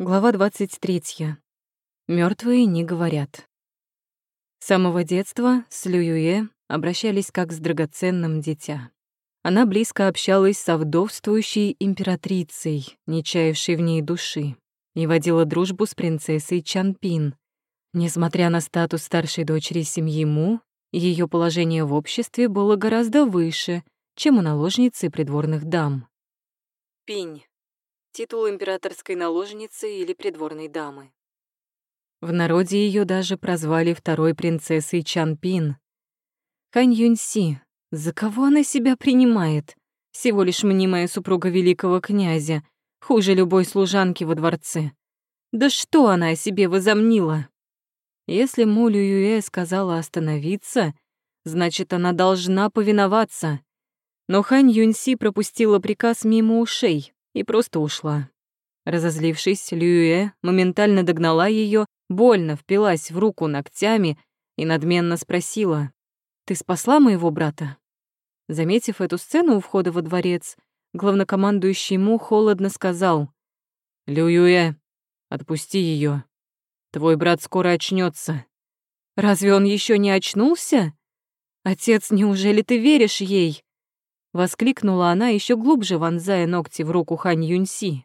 Глава 23. Мертвые не говорят. С самого детства с Лююэ обращались как с драгоценным дитя. Она близко общалась со вдовствующей императрицей, не чаявшей в ней души, и водила дружбу с принцессой Чанпин. Несмотря на статус старшей дочери семьи Му, ее положение в обществе было гораздо выше, чем у наложницы придворных дам. Пинь титул императорской наложницы или придворной дамы. В народе ее даже прозвали второй принцессой Чанпин. Хань Юньси, за кого она себя принимает? Всего лишь мнимая супруга великого князя, хуже любой служанки во дворце. Да что она о себе возомнила? Если Мулю Юэ сказала остановиться, значит, она должна повиноваться. Но Хань Юньси пропустила приказ мимо ушей и просто ушла. Разозлившись, Люэ моментально догнала ее, больно впилась в руку ногтями и надменно спросила, «Ты спасла моего брата?» Заметив эту сцену у входа во дворец, главнокомандующий Му холодно сказал, «Лююэ, отпусти ее. Твой брат скоро очнется. «Разве он еще не очнулся? Отец, неужели ты веришь ей?» Воскликнула она, еще глубже вонзая ногти в руку Хань Юньси.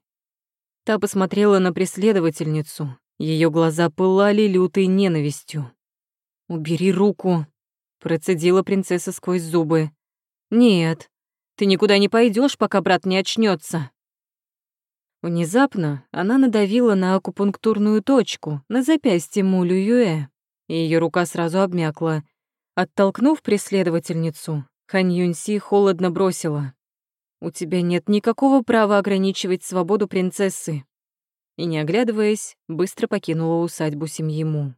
Та посмотрела на преследовательницу. Ее глаза пылали лютой ненавистью. «Убери руку», — процедила принцесса сквозь зубы. «Нет, ты никуда не пойдешь, пока брат не очнется. Внезапно она надавила на акупунктурную точку на запястье Мулю Юэ, и ее рука сразу обмякла. Оттолкнув преследовательницу, Хань Юньси холодно бросила. «У тебя нет никакого права ограничивать свободу принцессы». И, не оглядываясь, быстро покинула усадьбу семьи Му.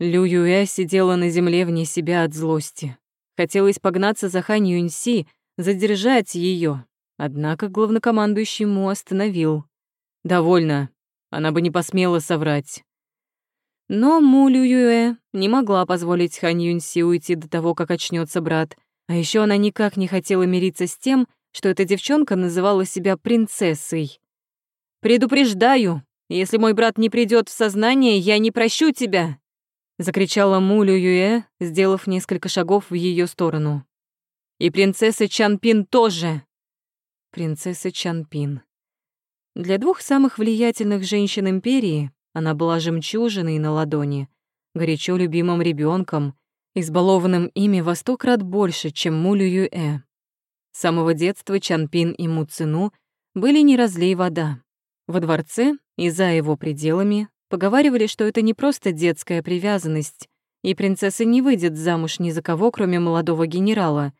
Лю Юэ сидела на земле вне себя от злости. Хотелось погнаться за Хань Юньси, задержать ее, однако главнокомандующий Му остановил. «Довольно. Она бы не посмела соврать. Но Му Лю Юэ не могла позволить Хань Юньси уйти до того, как очнется брат, а еще она никак не хотела мириться с тем, что эта девчонка называла себя принцессой. «Предупреждаю, если мой брат не придет в сознание, я не прощу тебя!» закричала Мулю Юэ, сделав несколько шагов в ее сторону. «И принцесса Чанпин тоже!» Принцесса Чанпин. Для двух самых влиятельных женщин империи она была жемчужиной на ладони, горячо любимым ребенком избалованным ими во сто крат больше, чем Мулю Юэ. С самого детства Чанпин и Муцину были не разлей вода. Во дворце и за его пределами поговаривали, что это не просто детская привязанность, и принцесса не выйдет замуж ни за кого, кроме молодого генерала.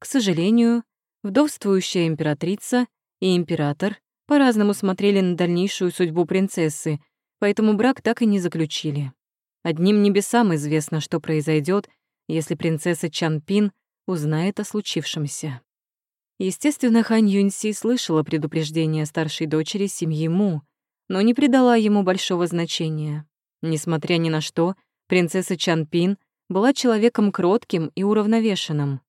К сожалению, вдовствующая императрица и император по-разному смотрели на дальнейшую судьбу принцессы, поэтому брак так и не заключили. Одним небесам известно, что произойдет, если принцесса Чанпин узнает о случившемся. Естественно, Хань Юньси слышала предупреждение старшей дочери семьи Му, но не придала ему большого значения. Несмотря ни на что, принцесса Чанпин была человеком кротким и уравновешенным.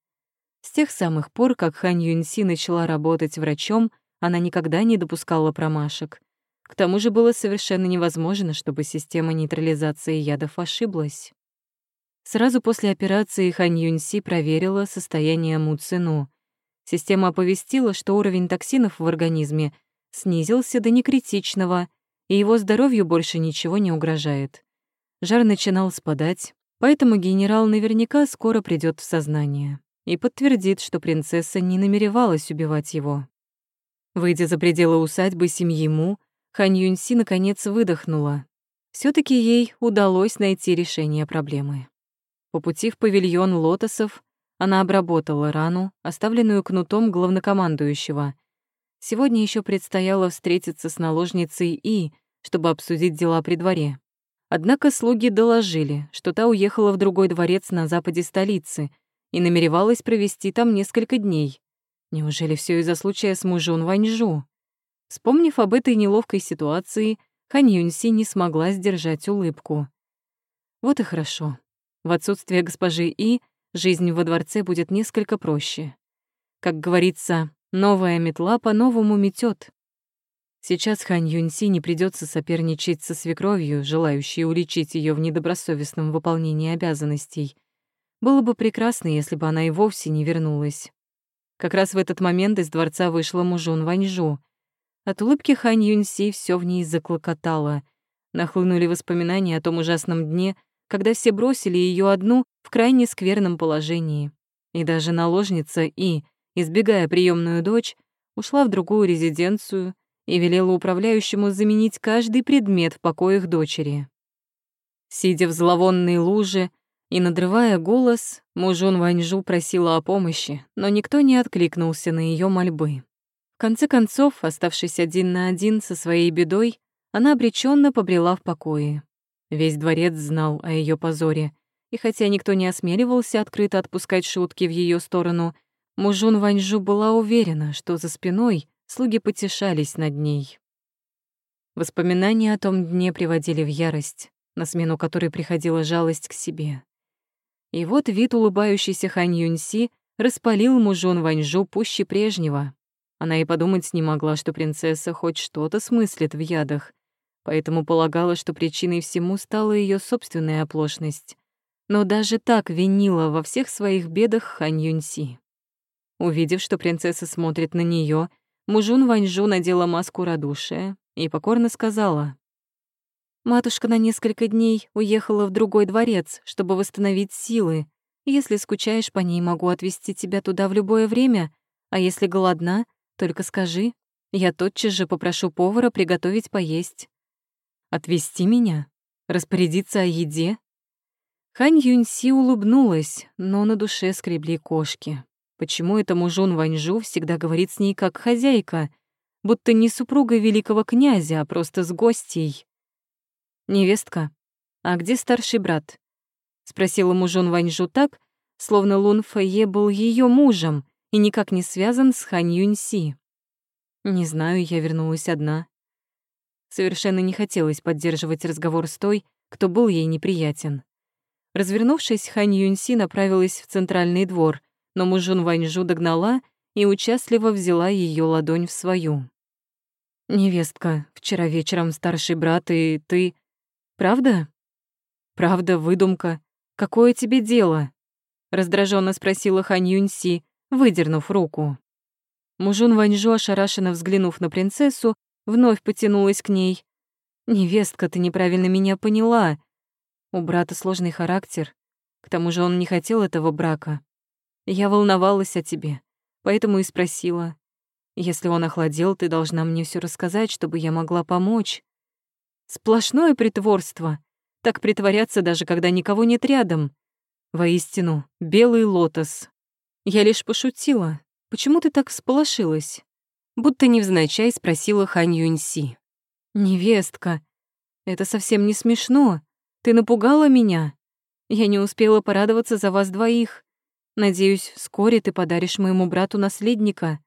С тех самых пор, как Хань Юньси начала работать врачом, она никогда не допускала промашек. К тому же было совершенно невозможно, чтобы система нейтрализации ядов ошиблась. Сразу после операции Хань Юньси проверила состояние Му Цину. Система оповестила, что уровень токсинов в организме снизился до некритичного, и его здоровью больше ничего не угрожает. Жар начинал спадать, поэтому генерал наверняка скоро придет в сознание и подтвердит, что принцесса не намеревалась убивать его. Выйдя за пределы усадьбы семьи Му, Хань Юньси наконец выдохнула. все таки ей удалось найти решение проблемы. По пути в павильон лотосов она обработала рану, оставленную кнутом главнокомандующего. Сегодня еще предстояло встретиться с наложницей И, чтобы обсудить дела при дворе. Однако слуги доложили, что та уехала в другой дворец на западе столицы и намеревалась провести там несколько дней. Неужели все из-за случая с мужем Ваньжу? Вспомнив об этой неловкой ситуации, Хан Юньси не смогла сдержать улыбку. Вот и хорошо. В отсутствие госпожи И жизнь во дворце будет несколько проще. Как говорится, новая метла по-новому метет. Сейчас Хань Юньси не придется соперничать со свекровью, желающей уличить ее в недобросовестном выполнении обязанностей. Было бы прекрасно, если бы она и вовсе не вернулась. Как раз в этот момент из дворца вышла мужун Ваньжу. От улыбки Хань Юньси все в ней заклокотало. Нахлынули воспоминания о том ужасном дне, когда все бросили ее одну в крайне скверном положении. И даже наложница И, избегая приемную дочь, ушла в другую резиденцию и велела управляющему заменить каждый предмет в покоях дочери. Сидя в зловонной луже и надрывая голос, мужун Ваньжу просила о помощи, но никто не откликнулся на ее мольбы. В конце концов, оставшись один на один со своей бедой, она обреченно побрела в покое. Весь дворец знал о ее позоре, и хотя никто не осмеливался открыто отпускать шутки в ее сторону, мужун Ваньжу была уверена, что за спиной слуги потешались над ней. Воспоминания о том дне приводили в ярость, на смену которой приходила жалость к себе. И вот вид улыбающейся Хань Юньси распалил мужун Ваньжу пуще прежнего. Она и подумать не могла, что принцесса хоть что-то смыслит в ядах, поэтому полагала, что причиной всему стала ее собственная оплошность. Но даже так винила во всех своих бедах Хань Юньси. Увидев, что принцесса смотрит на нее, мужун Ваньжу надела маску радушия и покорно сказала. «Матушка на несколько дней уехала в другой дворец, чтобы восстановить силы. Если скучаешь по ней, могу отвезти тебя туда в любое время, а если голодна, только скажи, я тотчас же попрошу повара приготовить поесть. Отвезти меня? Распорядиться о еде? Хань Юньси улыбнулась, но на душе скребли кошки. Почему это мужун Ваньжу всегда говорит с ней как хозяйка, будто не супруга великого князя, а просто с гостей? «Невестка, а где старший брат?» — спросила мужун Ваньжу так, словно Лун Фэйе был ее мужем, и никак не связан с Хань Юньси. Не знаю, я вернулась одна. Совершенно не хотелось поддерживать разговор с той, кто был ей неприятен. Развернувшись, Хань Юньси направилась в центральный двор, но мужун Ваньжу догнала и участливо взяла ее ладонь в свою. «Невестка, вчера вечером старший брат и ты... Правда?» «Правда, выдумка. Какое тебе дело?» Раздраженно спросила Хань Юньси, выдернув руку. Мужун Ваньжу, ошарашенно взглянув на принцессу, вновь потянулась к ней. «Невестка, ты неправильно меня поняла. У брата сложный характер. К тому же он не хотел этого брака. Я волновалась о тебе, поэтому и спросила. Если он охладел, ты должна мне все рассказать, чтобы я могла помочь. Сплошное притворство. Так притворяться даже, когда никого нет рядом. Воистину, белый лотос. Я лишь пошутила. Почему ты так всполошилась? Будто невзначай спросила Хань Юньси. Невестка, это совсем не смешно. Ты напугала меня. Я не успела порадоваться за вас двоих. Надеюсь, вскоре ты подаришь моему брату наследника.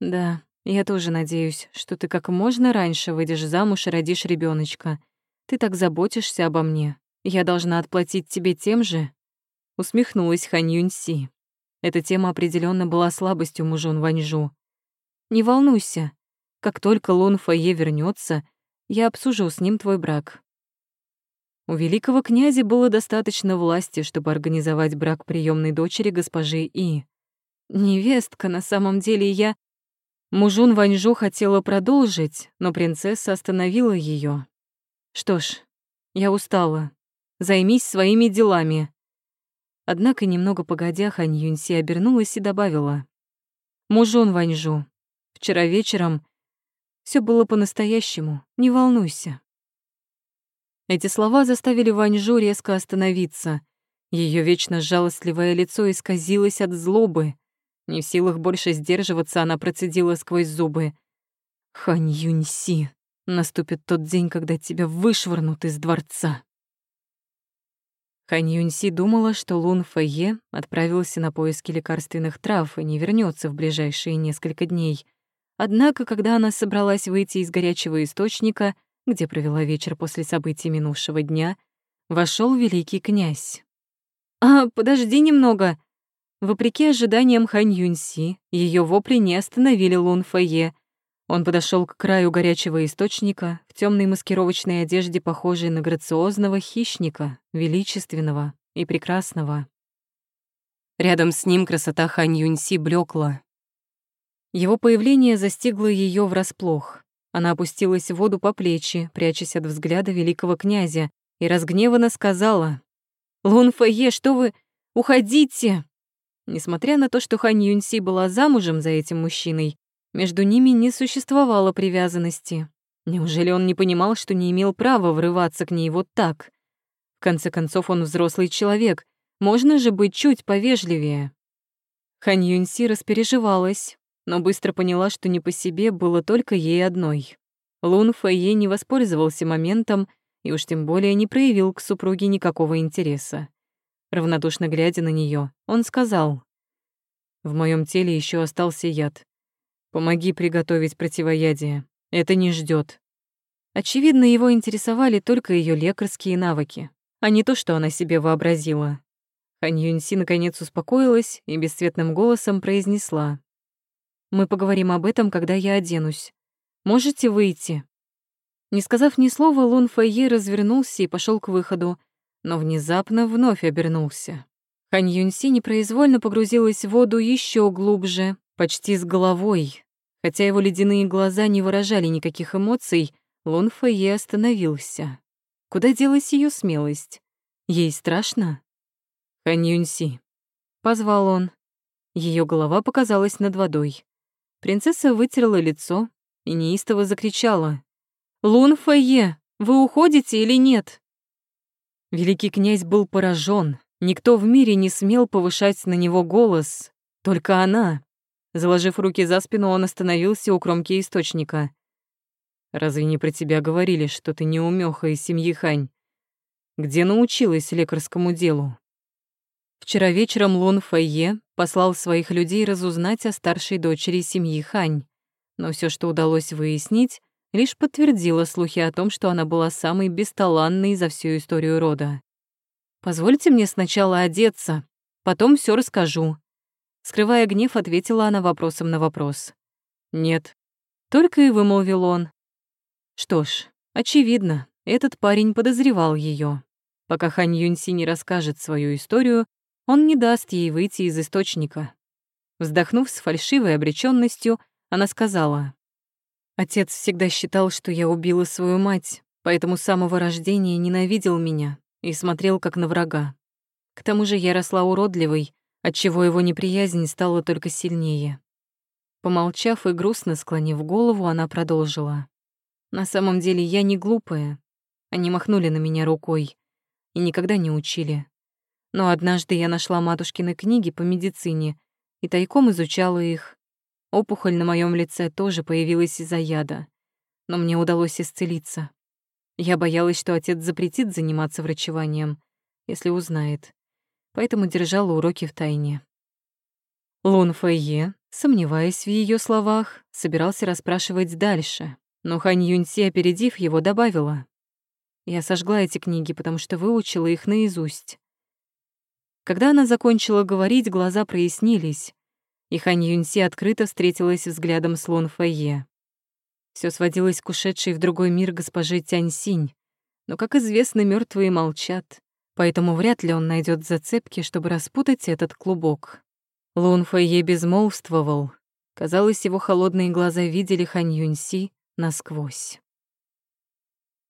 Да, я тоже надеюсь, что ты как можно раньше выйдешь замуж и родишь ребеночка. Ты так заботишься обо мне. Я должна отплатить тебе тем же. Усмехнулась Хань Юньси. Эта тема определенно была слабостью мужон Ваньжу. «Не волнуйся. Как только Лун Фае вернется, я обсужу с ним твой брак». У великого князя было достаточно власти, чтобы организовать брак приемной дочери госпожи И. «Невестка, на самом деле я...» Мужун Ваньжу хотела продолжить, но принцесса остановила ее. «Что ж, я устала. Займись своими делами. Однако, немного погодя, Хань Юньси обернулась и добавила. «Мужон Ваньжу, вчера вечером все было по-настоящему, не волнуйся». Эти слова заставили Ваньжу резко остановиться. Ее вечно жалостливое лицо исказилось от злобы. Не в силах больше сдерживаться, она процедила сквозь зубы. «Хань Юньси, наступит тот день, когда тебя вышвырнут из дворца». Хань Юньси думала, что Лун Фэйе отправился на поиски лекарственных трав и не вернется в ближайшие несколько дней. Однако, когда она собралась выйти из горячего источника, где провела вечер после событий минувшего дня, вошел великий князь. «А, подожди немного!» Вопреки ожиданиям Хань Юньси, ее вопли не остановили Лун Фэйе. Он подошел к краю горячего источника в темной маскировочной одежде, похожей на грациозного хищника, величественного и прекрасного. Рядом с ним красота Хань Юньси блекла. Его появление застигло ее врасплох. Она опустилась в воду по плечи, прячась от взгляда великого князя, и разгневанно сказала, «Лун Фэйе, что вы... Уходите!» Несмотря на то, что Хань Юньси была замужем за этим мужчиной, между ними не существовало привязанности. Неужели он не понимал, что не имел права врываться к ней вот так? В конце концов, он взрослый человек. Можно же быть чуть повежливее. Хань Юньси распереживалась, но быстро поняла, что не по себе было только ей одной. Лун Фэйе не воспользовался моментом и уж тем более не проявил к супруге никакого интереса. Равнодушно глядя на нее, он сказал, «В моем теле еще остался яд. Помоги приготовить противоядие. Это не ждет. Очевидно, его интересовали только ее лекарские навыки, а не то, что она себе вообразила. Хань Юньси наконец успокоилась и бесцветным голосом произнесла. «Мы поговорим об этом, когда я оденусь. Можете выйти?» Не сказав ни слова, Лун Фэйе развернулся и пошел к выходу, но внезапно вновь обернулся. Хань Юньси непроизвольно погрузилась в воду еще глубже, почти с головой. Хотя его ледяные глаза не выражали никаких эмоций, Лун Фэйе остановился. Куда делась ее смелость? Ей страшно? «Хань Юньси», — позвал он. Ее голова показалась над водой. Принцесса вытерла лицо и неистово закричала. «Лун Фэйе, вы уходите или нет?» Великий князь был поражен. Никто в мире не смел повышать на него голос. Только она. Заложив руки за спину, он остановился у кромки источника. «Разве не про тебя говорили, что ты неумеха из семьи Хань? Где научилась лекарскому делу?» Вчера вечером Лун Фэйе послал своих людей разузнать о старшей дочери семьи Хань, но все, что удалось выяснить, лишь подтвердило слухи о том, что она была самой бесталанной за всю историю рода. «Позвольте мне сначала одеться, потом все расскажу», Скрывая гнев, ответила она вопросом на вопрос. «Нет». Только и вымолвил он. Что ж, очевидно, этот парень подозревал ее. Пока Хань Юньси не расскажет свою историю, он не даст ей выйти из источника. Вздохнув с фальшивой обречённостью, она сказала. «Отец всегда считал, что я убила свою мать, поэтому с самого рождения ненавидел меня и смотрел как на врага. К тому же я росла уродливой, отчего его неприязнь стала только сильнее. Помолчав и грустно склонив голову, она продолжила. «На самом деле я не глупая. Они махнули на меня рукой и никогда не учили. Но однажды я нашла матушкины книги по медицине и тайком изучала их. Опухоль на моем лице тоже появилась из-за яда, но мне удалось исцелиться. Я боялась, что отец запретит заниматься врачеванием, если узнает поэтому держала уроки в тайне. Лун Фэйе, сомневаясь в ее словах, собирался расспрашивать дальше, но Хань Юньси, опередив его, добавила. «Я сожгла эти книги, потому что выучила их наизусть». Когда она закончила говорить, глаза прояснились, и Хань Юньси открыто встретилась взглядом с Лун Фэйе. Всё сводилось к ушедшей в другой мир госпоже Тяньсинь, но, как известно, мертвые молчат поэтому вряд ли он найдет зацепки, чтобы распутать этот клубок. Лун Фэйе безмолвствовал. Казалось, его холодные глаза видели Хань Юньси насквозь.